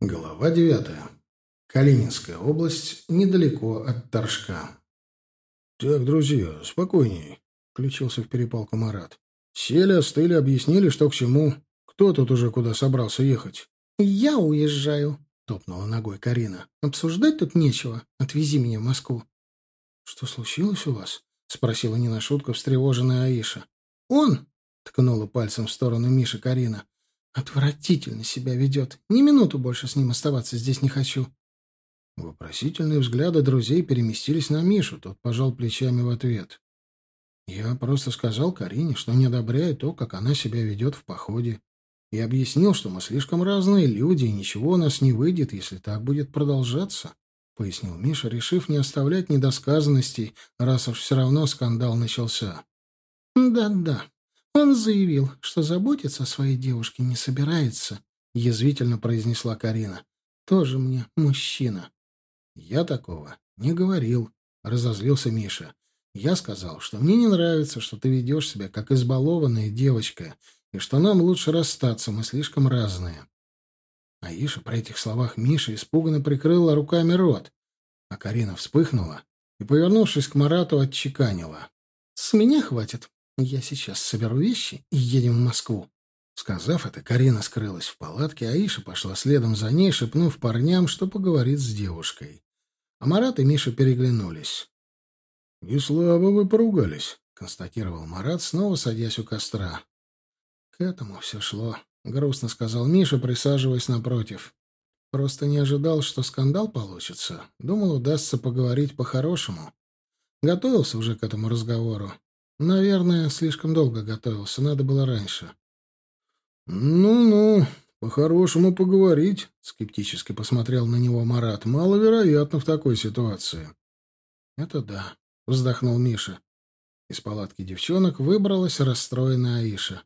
Глава девятая. Калининская область, недалеко от Торжка. «Так, друзья, спокойней», — включился в перепалку Марат. «Сели, остыли, объяснили, что к чему. Кто тут уже куда собрался ехать?» «Я уезжаю», — топнула ногой Карина. «Обсуждать тут нечего. Отвези меня в Москву». «Что случилось у вас?» — спросила не на шутку встревоженная Аиша. «Он!» — ткнула пальцем в сторону Миши Карина. Отвратительно себя ведет. Ни минуту больше с ним оставаться здесь не хочу. Вопросительные взгляды друзей переместились на Мишу. Тот пожал плечами в ответ. Я просто сказал Карине, что не одобряю то, как она себя ведет в походе. И объяснил, что мы слишком разные люди, и ничего у нас не выйдет, если так будет продолжаться. — пояснил Миша, решив не оставлять недосказанностей, раз уж все равно скандал начался. «Да-да, он заявил, что заботиться о своей девушке не собирается, — язвительно произнесла Карина. Тоже мне мужчина. Я такого не говорил, — разозлился Миша. Я сказал, что мне не нравится, что ты ведешь себя как избалованная девочка, и что нам лучше расстаться, мы слишком разные. Аиша при этих словах Миша испуганно прикрыла руками рот, а Карина вспыхнула и, повернувшись к Марату, отчеканила. — С меня хватит. Я сейчас соберу вещи и едем в Москву. Сказав это, Карина скрылась в палатке, а Аиша пошла следом за ней, шепнув парням, что поговорит с девушкой. А Марат и Миша переглянулись. — Не слабо вы поругались, — констатировал Марат, снова садясь у костра. — К этому все шло, — грустно сказал Миша, присаживаясь напротив. — Просто не ожидал, что скандал получится. Думал, удастся поговорить по-хорошему. Готовился уже к этому разговору. Наверное, слишком долго готовился, надо было раньше. Ну-ну, по-хорошему поговорить, скептически посмотрел на него Марат. Маловероятно в такой ситуации. Это да, вздохнул Миша. Из палатки девчонок выбралась расстроенная Аиша.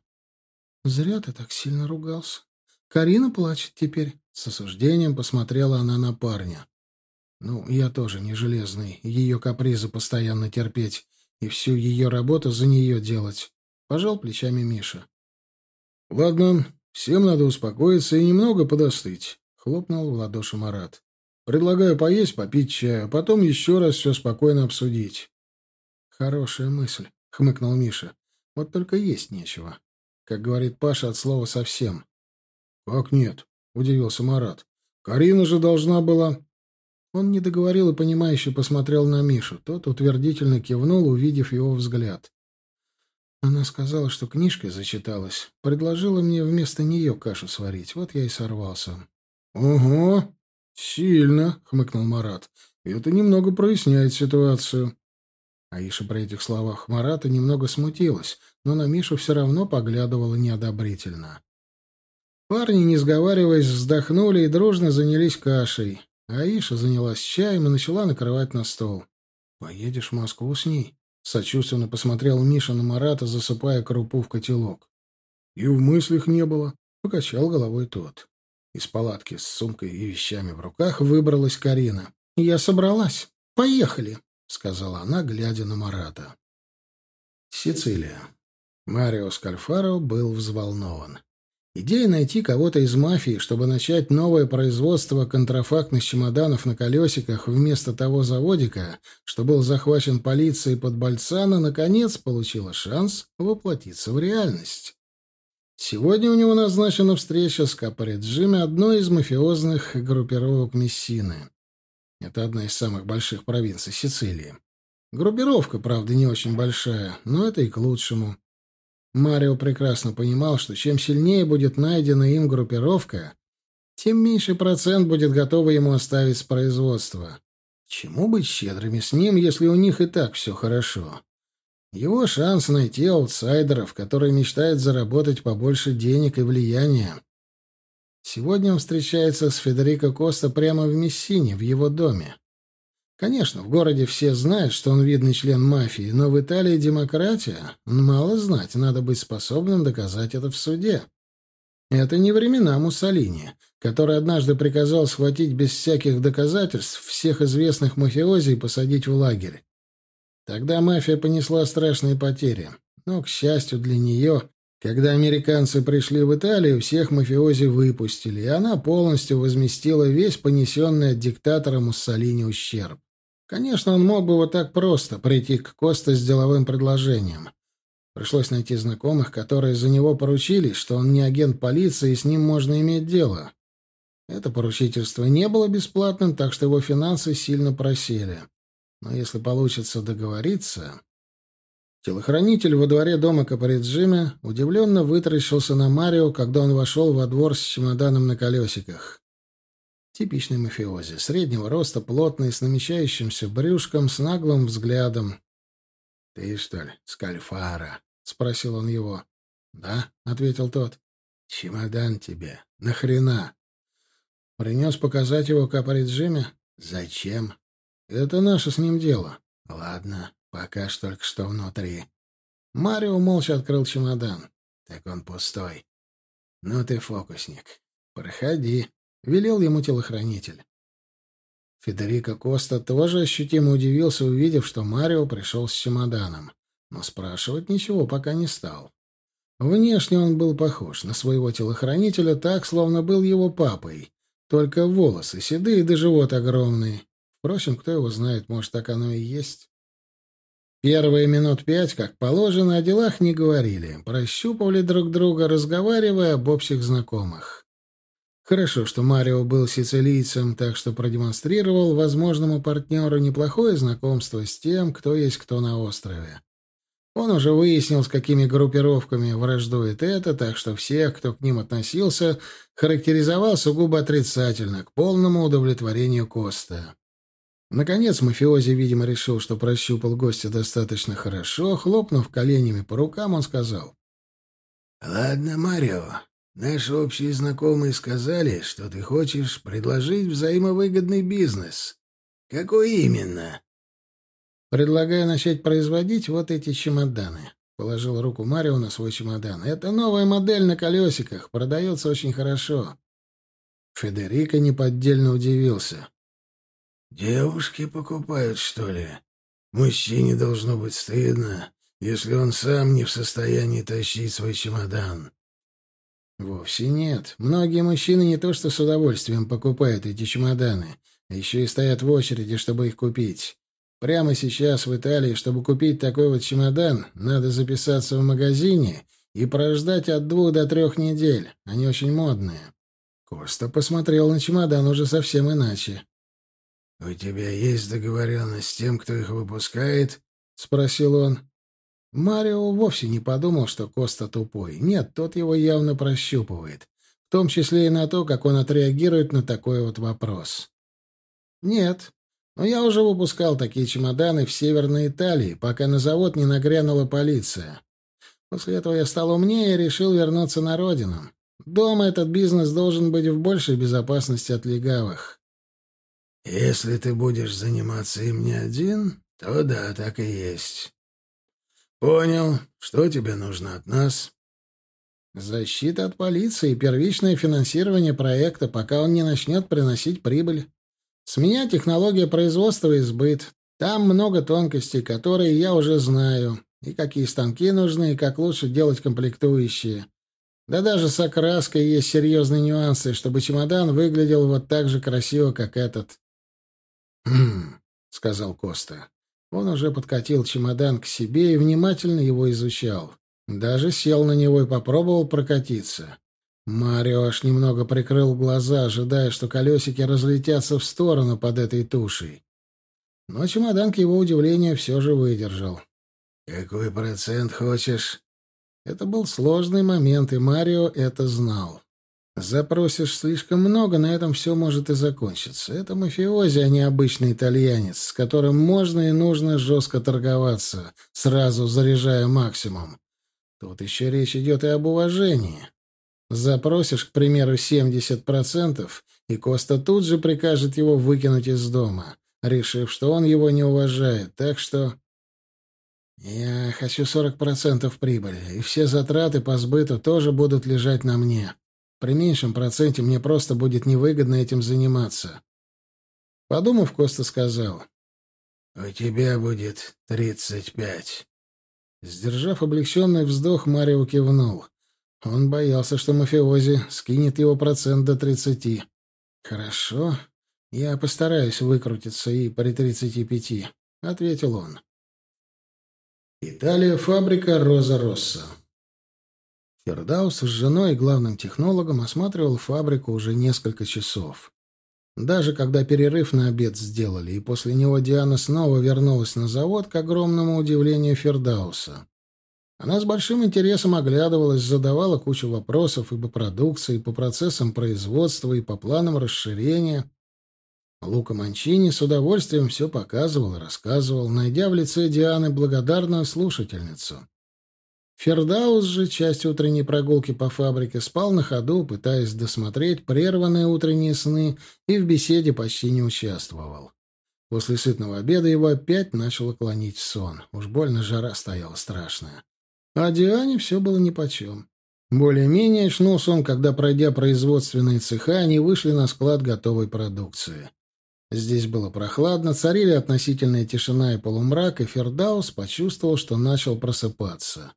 Зря ты так сильно ругался. Карина плачет теперь. С осуждением посмотрела она на парня. Ну, я тоже не железный, ее капризы постоянно терпеть и всю ее работу за нее делать. Пожал плечами Миша. — Ладно, всем надо успокоиться и немного подостыть, — хлопнул в ладоши Марат. — Предлагаю поесть, попить чаю, а потом еще раз все спокойно обсудить. — Хорошая мысль, — хмыкнул Миша. — Вот только есть нечего. Как говорит Паша, от слова совсем. — Как нет? — удивился Марат. — Карина же должна была... Он не договорил и, понимающе посмотрел на Мишу. Тот утвердительно кивнул, увидев его взгляд. Она сказала, что книжкой зачиталась. Предложила мне вместо нее кашу сварить. Вот я и сорвался. — Ого! Сильно! — хмыкнул Марат. — Это немного проясняет ситуацию. Аиша при этих словах Марата немного смутилась, но на Мишу все равно поглядывала неодобрительно. Парни, не сговариваясь, вздохнули и дружно занялись кашей. Аиша занялась чаем и начала накрывать на стол. «Поедешь в Москву с ней?» — сочувственно посмотрел Миша на Марата, засыпая крупу в котелок. «И в мыслях не было», — покачал головой тот. Из палатки с сумкой и вещами в руках выбралась Карина. «Я собралась. Поехали», — сказала она, глядя на Марата. Сицилия. Марио Скальфаро был взволнован. Идея найти кого-то из мафии, чтобы начать новое производство контрафактных чемоданов на колесиках вместо того заводика, что был захвачен полицией под Бальцана, наконец получила шанс воплотиться в реальность. Сегодня у него назначена встреча с Капариджими, одной из мафиозных группировок Мессины. Это одна из самых больших провинций Сицилии. Группировка, правда, не очень большая, но это и к лучшему. Марио прекрасно понимал, что чем сильнее будет найдена им группировка, тем меньше процент будет готово ему оставить с производства. Чему быть щедрыми с ним, если у них и так все хорошо? Его шанс найти аутсайдеров, которые мечтают заработать побольше денег и влияния. Сегодня он встречается с Федерико Коста прямо в Мессине, в его доме. Конечно, в городе все знают, что он видный член мафии, но в Италии демократия. Мало знать, надо быть способным доказать это в суде. Это не времена Муссолини, который однажды приказал схватить без всяких доказательств всех известных мафиози и посадить в лагерь. Тогда мафия понесла страшные потери, но, к счастью для нее, Когда американцы пришли в Италию, всех мафиози выпустили, и она полностью возместила весь понесенный от диктатора Муссолини ущерб. Конечно, он мог бы вот так просто прийти к Коста с деловым предложением. Пришлось найти знакомых, которые за него поручились, что он не агент полиции, и с ним можно иметь дело. Это поручительство не было бесплатным, так что его финансы сильно просели. Но если получится договориться... Телохранитель во дворе дома Капариджиме удивленно вытаращился на Марио, когда он вошел во двор с чемоданом на колесиках. Типичный мафиози, среднего роста, плотный, с намечающимся брюшком, с наглым взглядом. — Ты, что ли, Скальфара? — спросил он его. — Да, — ответил тот. — Чемодан тебе. Нахрена? — Принес показать его Капариджиме. — Зачем? — Это наше с ним дело. — Ладно, Пока ж только что внутри. Марио молча открыл чемодан. Так он пустой. Ну ты фокусник. Проходи, велел ему телохранитель. Федерико Коста тоже ощутимо удивился, увидев, что Марио пришел с чемоданом, но спрашивать ничего пока не стал. Внешне он был похож на своего телохранителя так, словно был его папой, только волосы седые да живот огромный. Впрочем, кто его знает, может, так оно и есть. Первые минут пять, как положено, о делах не говорили, прощупывали друг друга, разговаривая об общих знакомых. Хорошо, что Марио был сицилийцем, так что продемонстрировал возможному партнеру неплохое знакомство с тем, кто есть кто на острове. Он уже выяснил, с какими группировками враждует это, так что всех, кто к ним относился, характеризовал сугубо отрицательно, к полному удовлетворению Коста. Наконец мафиози, видимо, решил, что прощупал гостя достаточно хорошо. Хлопнув коленями по рукам, он сказал. «Ладно, Марио, наши общие знакомые сказали, что ты хочешь предложить взаимовыгодный бизнес. Какой именно?» «Предлагаю начать производить вот эти чемоданы». Положил руку Марио на свой чемодан. «Это новая модель на колесиках. Продается очень хорошо». Федерико неподдельно удивился. Девушки покупают, что ли? Мужчине должно быть стыдно, если он сам не в состоянии тащить свой чемодан. Вовсе нет. Многие мужчины не то что с удовольствием покупают эти чемоданы, а еще и стоят в очереди, чтобы их купить. Прямо сейчас в Италии, чтобы купить такой вот чемодан, надо записаться в магазине и прождать от двух до трех недель. Они очень модные. Коста посмотрел на чемодан уже совсем иначе. «У тебя есть договоренность с тем, кто их выпускает?» — спросил он. Марио вовсе не подумал, что Коста тупой. Нет, тот его явно прощупывает. В том числе и на то, как он отреагирует на такой вот вопрос. «Нет, но я уже выпускал такие чемоданы в Северной Италии, пока на завод не нагрянула полиция. После этого я стал умнее и решил вернуться на родину. Дома этот бизнес должен быть в большей безопасности от легавых. Если ты будешь заниматься им не один, то да, так и есть. Понял. Что тебе нужно от нас? Защита от полиции и первичное финансирование проекта, пока он не начнет приносить прибыль. С меня технология производства и сбыт. Там много тонкостей, которые я уже знаю. И какие станки нужны, и как лучше делать комплектующие. Да даже с окраской есть серьезные нюансы, чтобы чемодан выглядел вот так же красиво, как этот. «Хм», — сказал Коста. Он уже подкатил чемодан к себе и внимательно его изучал. Даже сел на него и попробовал прокатиться. Марио аж немного прикрыл глаза, ожидая, что колесики разлетятся в сторону под этой тушей. Но чемодан, к его удивлению, все же выдержал. «Какой процент хочешь?» Это был сложный момент, и Марио это знал. Запросишь слишком много, на этом все может и закончиться. Это мафиози, а не обычный итальянец, с которым можно и нужно жестко торговаться, сразу заряжая максимум. Тут еще речь идет и об уважении. Запросишь, к примеру, 70%, и Коста тут же прикажет его выкинуть из дома, решив, что он его не уважает. Так что... Я хочу 40% прибыли, и все затраты по сбыту тоже будут лежать на мне. При меньшем проценте мне просто будет невыгодно этим заниматься. Подумав, Коста сказал. «У тебя будет тридцать пять». Сдержав облегченный вздох, Марио кивнул. Он боялся, что мафиози скинет его процент до тридцати. «Хорошо, я постараюсь выкрутиться и при тридцати пяти», — ответил он. Италия, фабрика «Роза Росса». Фердаус с женой и главным технологом осматривал фабрику уже несколько часов. Даже когда перерыв на обед сделали, и после него Диана снова вернулась на завод, к огромному удивлению Фердауса. Она с большим интересом оглядывалась, задавала кучу вопросов и по продукции, и по процессам производства, и по планам расширения. Лука Манчини с удовольствием все показывал и рассказывал, найдя в лице Дианы благодарную слушательницу. Фердаус же, часть утренней прогулки по фабрике, спал на ходу, пытаясь досмотреть прерванные утренние сны, и в беседе почти не участвовал. После сытного обеда его опять начало клонить сон. Уж больно жара стояла страшная. А Диане все было нипочем. Более-менее очнулся он, когда, пройдя производственные цеха, они вышли на склад готовой продукции. Здесь было прохладно, царили относительная тишина и полумрак, и Фердаус почувствовал, что начал просыпаться.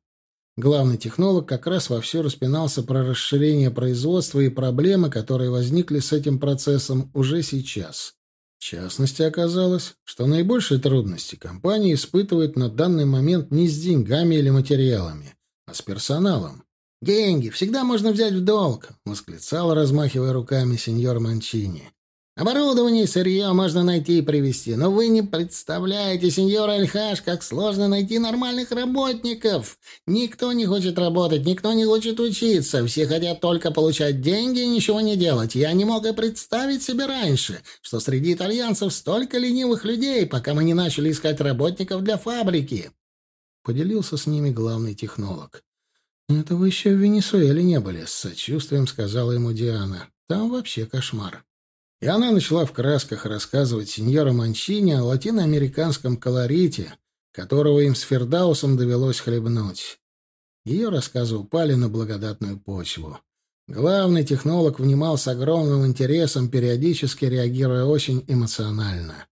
Главный технолог как раз вовсю распинался про расширение производства и проблемы, которые возникли с этим процессом уже сейчас. В частности, оказалось, что наибольшие трудности компания испытывает на данный момент не с деньгами или материалами, а с персоналом. «Деньги всегда можно взять в долг», — восклицал, размахивая руками сеньор Манчини. Оборудование и сырье можно найти и привезти, но вы не представляете, сеньор Альхаш, как сложно найти нормальных работников. Никто не хочет работать, никто не хочет учиться, все хотят только получать деньги и ничего не делать. Я не мог и представить себе раньше, что среди итальянцев столько ленивых людей, пока мы не начали искать работников для фабрики. Поделился с ними главный технолог. «Это вы еще в Венесуэле не были», — с сочувствием сказала ему Диана. «Там вообще кошмар». И она начала в красках рассказывать сеньору Манчини о латиноамериканском колорите, которого им с Фердаусом довелось хлебнуть. Ее рассказы упали на благодатную почву. Главный технолог внимал с огромным интересом, периодически реагируя очень эмоционально.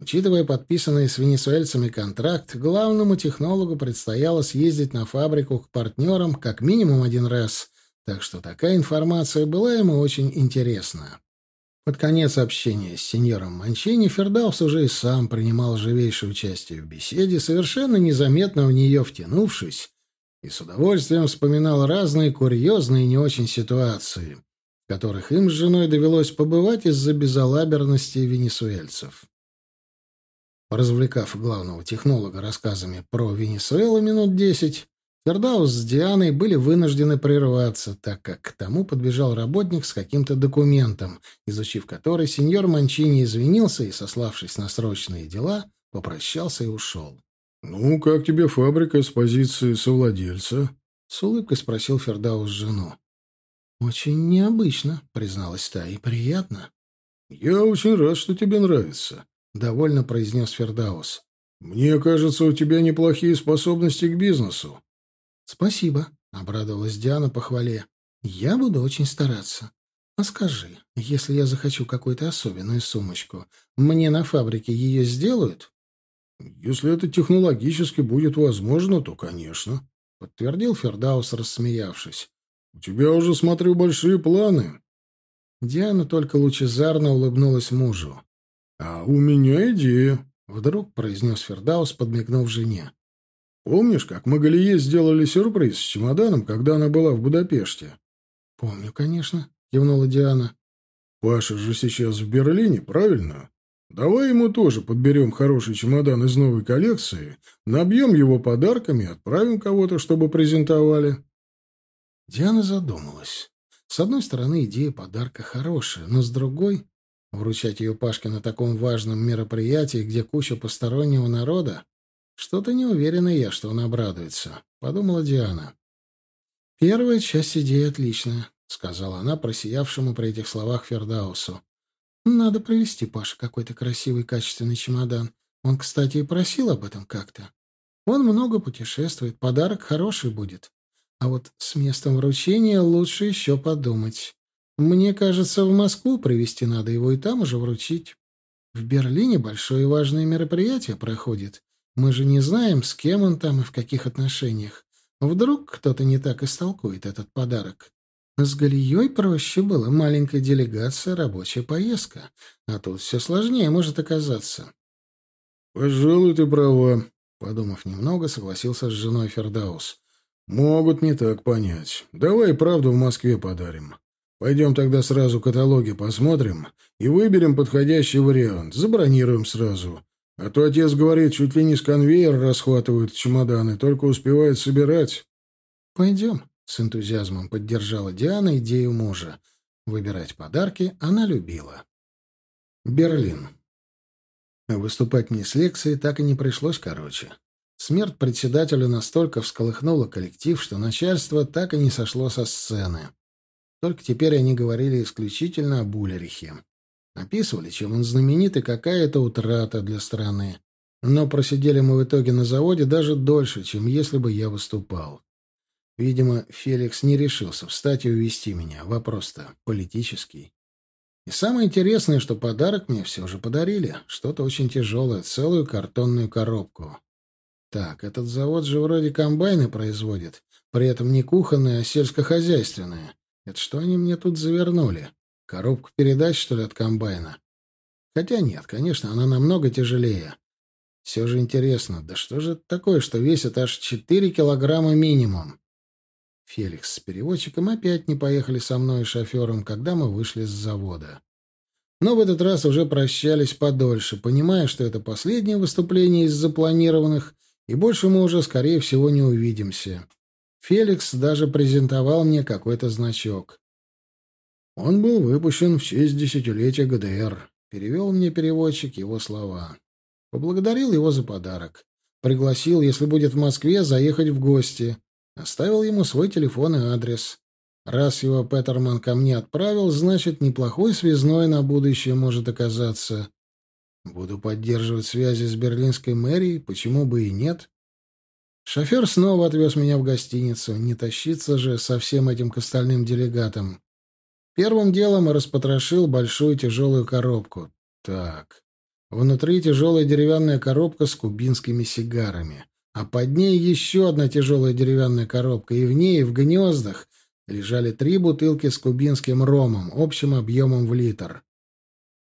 Учитывая подписанный с венесуэльцами контракт, главному технологу предстояло съездить на фабрику к партнерам как минимум один раз, так что такая информация была ему очень интересна. Под конец общения с сеньором Манчини Фердаус уже и сам принимал живейшее участие в беседе, совершенно незаметно в нее втянувшись, и с удовольствием вспоминал разные курьезные и не очень ситуации, в которых им с женой довелось побывать из-за безалаберности венесуэльцев. Развлекав главного технолога рассказами про Венесуэлу минут десять, Фердаус с Дианой были вынуждены прерваться, так как к тому подбежал работник с каким-то документом, изучив который, сеньор Манчини извинился и, сославшись на срочные дела, попрощался и ушел. «Ну, как тебе фабрика с позиции совладельца?» — с улыбкой спросил Фердаус жену. «Очень необычно», — призналась та, — «и приятно». «Я очень рад, что тебе нравится», — довольно произнес Фердаус. «Мне кажется, у тебя неплохие способности к бизнесу. «Спасибо», — обрадовалась Диана похвале. «Я буду очень стараться. А скажи, если я захочу какую-то особенную сумочку, мне на фабрике ее сделают?» «Если это технологически будет возможно, то, конечно», — подтвердил Фердаус, рассмеявшись. «У тебя уже, смотрю, большие планы». Диана только лучезарно улыбнулась мужу. «А у меня идея», — вдруг произнес Фердаус, подмигнув жене. Помнишь, как мы Галие сделали сюрприз с чемоданом, когда она была в Будапеште? — Помню, конечно, — кивнула Диана. — Паша же сейчас в Берлине, правильно? Давай ему тоже подберем хороший чемодан из новой коллекции, набьем его подарками и отправим кого-то, чтобы презентовали. Диана задумалась. С одной стороны, идея подарка хорошая, но с другой — вручать ее Пашке на таком важном мероприятии, где куча постороннего народа, что-то не уверена я, что он обрадуется, подумала Диана. Первая часть идеи отличная, сказала она просиявшему при этих словах Фердаусу. Надо провести Паше какой-то красивый качественный чемодан. Он, кстати, и просил об этом как-то. Он много путешествует, подарок хороший будет. А вот с местом вручения лучше еще подумать. Мне кажется, в Москву привезти надо его и там уже вручить. В Берлине большое и важное мероприятие проходит, мы же не знаем, с кем он там и в каких отношениях. Вдруг кто-то не так истолкует этот подарок. С Галией проще было. Маленькая делегация, рабочая поездка. А тут все сложнее может оказаться. «Пожалуй, ты права», — подумав немного, согласился с женой Фердаус. «Могут не так понять. Давай правду в Москве подарим. Пойдем тогда сразу каталоги посмотрим и выберем подходящий вариант. Забронируем сразу. А то отец говорит, чуть ли не с конвейера расхватывают чемоданы, только успевают собирать». «Пойдем», — с энтузиазмом поддержала Диана идею мужа. Выбирать подарки она любила. Берлин. Выступать мне с лекцией так и не пришлось короче. Смерть председателя настолько всколыхнула коллектив, что начальство так и не сошло со сцены. Только теперь они говорили исключительно о Булерихе. Описывали, чем он знаменит и какая это утрата для страны. Но просидели мы в итоге на заводе даже дольше, чем если бы я выступал. Видимо, Феликс не решился встать и увести меня. Вопрос-то политический. И самое интересное, что подарок мне все же подарили. Что-то очень тяжелое, целую картонную коробку. Так, этот завод же вроде комбайны производит, при этом не кухонные, а сельскохозяйственные. Это что они мне тут завернули? Коробку передач, что ли, от комбайна? Хотя нет, конечно, она намного тяжелее. Все же интересно, да что же это такое, что весит аж 4 килограмма минимум? Феликс с переводчиком опять не поехали со мной и шофером, когда мы вышли с завода. Но в этот раз уже прощались подольше, понимая, что это последнее выступление из запланированных, и больше мы уже, скорее всего, не увидимся. Феликс даже презентовал мне какой-то значок. Он был выпущен в честь десятилетия ГДР. Перевел мне переводчик его слова. Поблагодарил его за подарок. Пригласил, если будет в Москве, заехать в гости. Оставил ему свой телефон и адрес. Раз его Петерман ко мне отправил, значит, неплохой связной на будущее может оказаться. Буду поддерживать связи с берлинской мэрией, почему бы и нет. Шофер снова отвез меня в гостиницу. Не тащиться же со всем этим к остальным делегатам. Первым делом распотрошил большую тяжелую коробку. Так. Внутри тяжелая деревянная коробка с кубинскими сигарами а под ней еще одна тяжелая деревянная коробка, и в ней, в гнездах, лежали три бутылки с кубинским ромом, общим объемом в литр.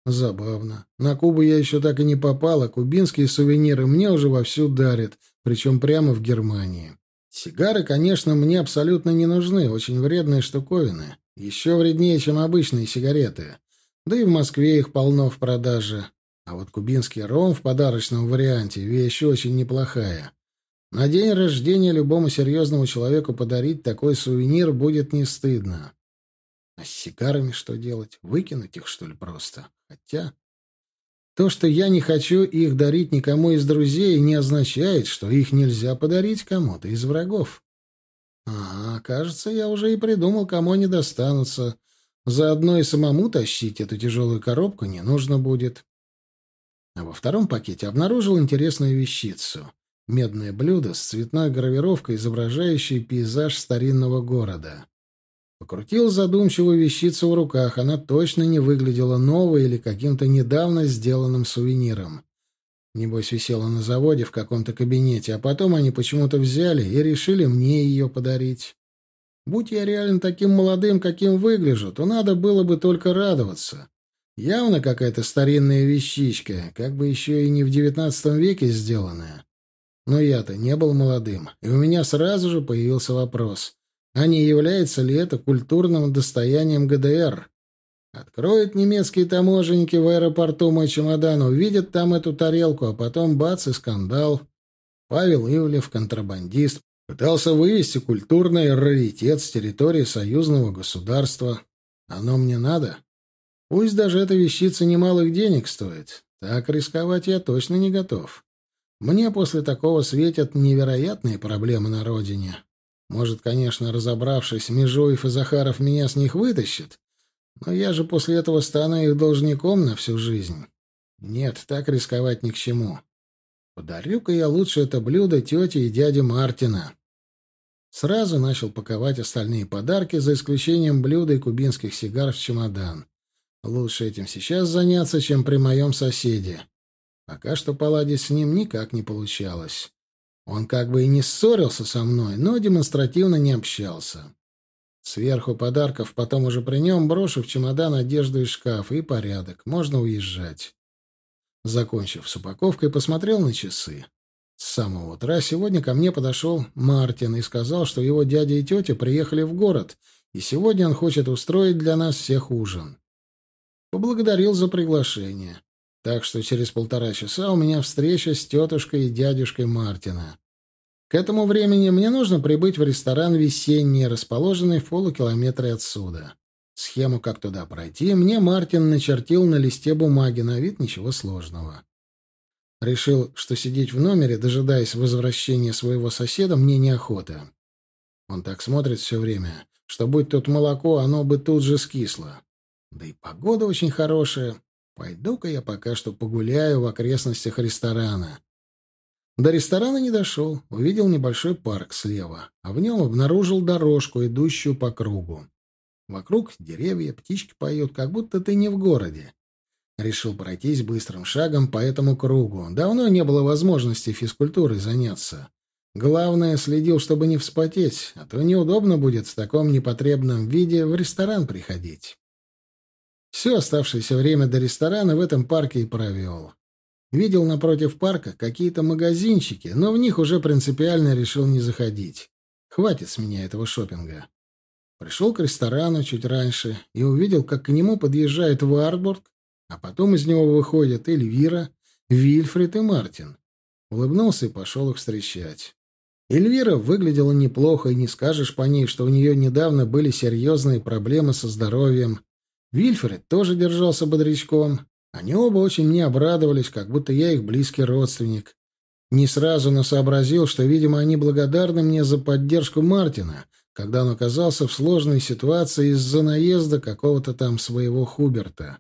Забавно. На Кубу я еще так и не попал, а кубинские сувениры мне уже вовсю дарят, причем прямо в Германии. Сигары, конечно, мне абсолютно не нужны, очень вредные штуковины. Еще вреднее, чем обычные сигареты. Да и в Москве их полно в продаже. А вот кубинский ром в подарочном варианте — вещь очень неплохая. На день рождения любому серьезному человеку подарить такой сувенир будет не стыдно. А с сигарами что делать? Выкинуть их, что ли, просто? Хотя... То, что я не хочу их дарить никому из друзей, не означает, что их нельзя подарить кому-то из врагов. Кажется, я уже и придумал, кому они достанутся. Заодно и самому тащить эту тяжелую коробку не нужно будет. А во втором пакете обнаружил интересную вещицу. Медное блюдо с цветной гравировкой, изображающей пейзаж старинного города. Покрутил задумчивую вещицу в руках. Она точно не выглядела новой или каким-то недавно сделанным сувениром. Небось, висела на заводе в каком-то кабинете, а потом они почему-то взяли и решили мне ее подарить. Будь я реально таким молодым, каким выгляжу, то надо было бы только радоваться. Явно какая-то старинная вещичка, как бы еще и не в девятнадцатом веке сделанная. Но я-то не был молодым, и у меня сразу же появился вопрос, а не является ли это культурным достоянием ГДР? Откроют немецкие таможенники в аэропорту мой чемодан, увидят там эту тарелку, а потом бац и скандал. Павел Ивлев, контрабандист, пытался вывести культурный раритет с территории союзного государства. Оно мне надо? Пусть даже эта вещица немалых денег стоит. Так рисковать я точно не готов. Мне после такого светят невероятные проблемы на родине. Может, конечно, разобравшись, Межуев и Захаров меня с них вытащат, но я же после этого стану их должником на всю жизнь. Нет, так рисковать ни к чему. Подарю-ка я лучше это блюдо тете и дяде Мартина. Сразу начал паковать остальные подарки, за исключением блюда и кубинских сигар в чемодан. Лучше этим сейчас заняться, чем при моем соседе. Пока что поладить с ним никак не получалось. Он как бы и не ссорился со мной, но демонстративно не общался. Сверху подарков потом уже при нем брошу в чемодан одежду из шкафа и порядок. Можно уезжать. Закончив с упаковкой, посмотрел на часы. С самого утра сегодня ко мне подошел Мартин и сказал, что его дядя и тетя приехали в город, и сегодня он хочет устроить для нас всех ужин. Поблагодарил за приглашение. Так что через полтора часа у меня встреча с тетушкой и дядюшкой Мартина. К этому времени мне нужно прибыть в ресторан «Весенний», расположенный в полукилометре отсюда. Схему, как туда пройти, мне Мартин начертил на листе бумаги, на вид ничего сложного. Решил, что сидеть в номере, дожидаясь возвращения своего соседа, мне неохота. Он так смотрит все время, что будь тут молоко, оно бы тут же скисло. Да и погода очень хорошая. Пойду-ка я пока что погуляю в окрестностях ресторана. До ресторана не дошел, увидел небольшой парк слева, а в нем обнаружил дорожку, идущую по кругу. Вокруг деревья, птички поют, как будто ты не в городе. Решил пройтись быстрым шагом по этому кругу. Давно не было возможности физкультурой заняться. Главное, следил, чтобы не вспотеть, а то неудобно будет в таком непотребном виде в ресторан приходить. Все оставшееся время до ресторана в этом парке и провел. Видел напротив парка какие-то магазинчики, но в них уже принципиально решил не заходить. Хватит с меня этого шопинга. Пришел к ресторану чуть раньше и увидел, как к нему подъезжает Варбург, а потом из него выходят Эльвира, Вильфред и Мартин. Улыбнулся и пошел их встречать. Эльвира выглядела неплохо, и не скажешь по ней, что у нее недавно были серьезные проблемы со здоровьем. Вильфред тоже держался бодрячком. Они оба очень мне обрадовались, как будто я их близкий родственник. Не сразу, но сообразил, что, видимо, они благодарны мне за поддержку Мартина, когда он оказался в сложной ситуации из-за наезда какого-то там своего Хуберта.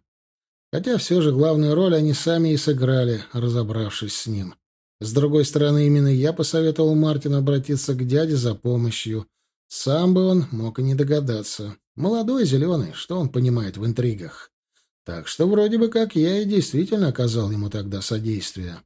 Хотя все же главную роль они сами и сыграли, разобравшись с ним. С другой стороны, именно я посоветовал Мартину обратиться к дяде за помощью. Сам бы он мог и не догадаться. Молодой, зеленый, что он понимает в интригах? Так что вроде бы как я и действительно оказал ему тогда содействие.